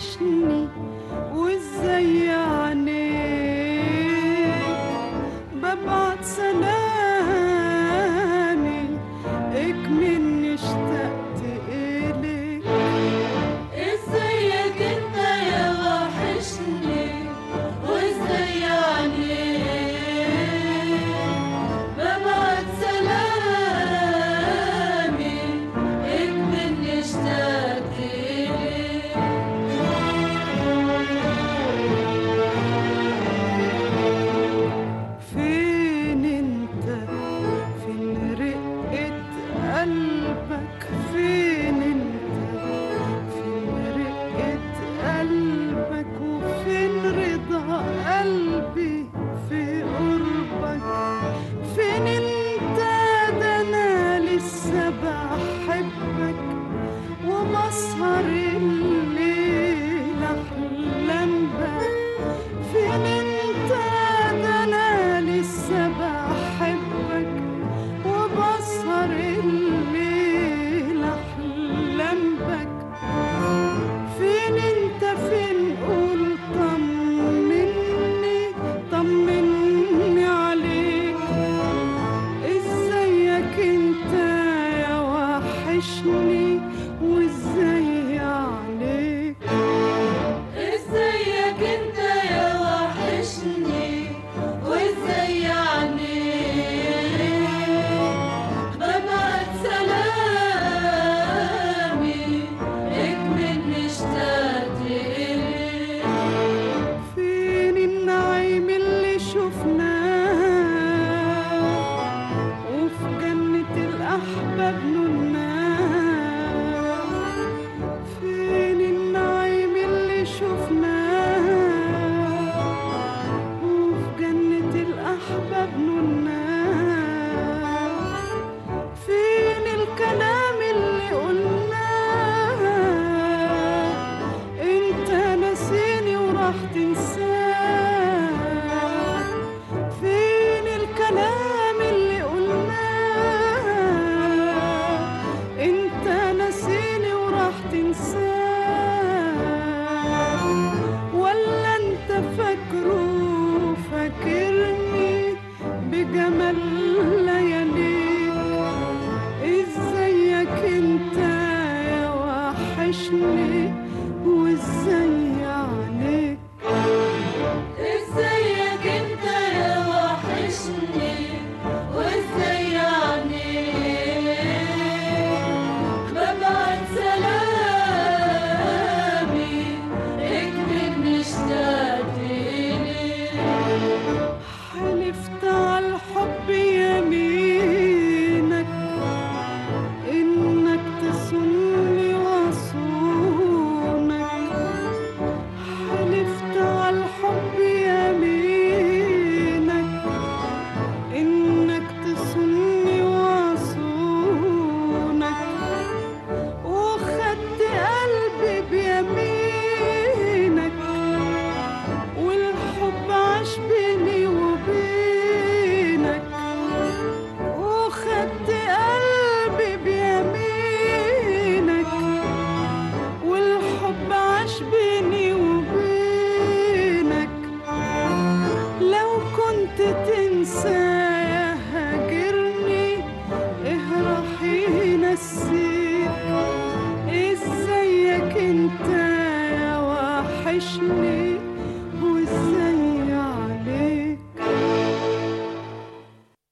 وحشني وإزاي الأحباب after. كنت تنسى يا هاجرني إيه راح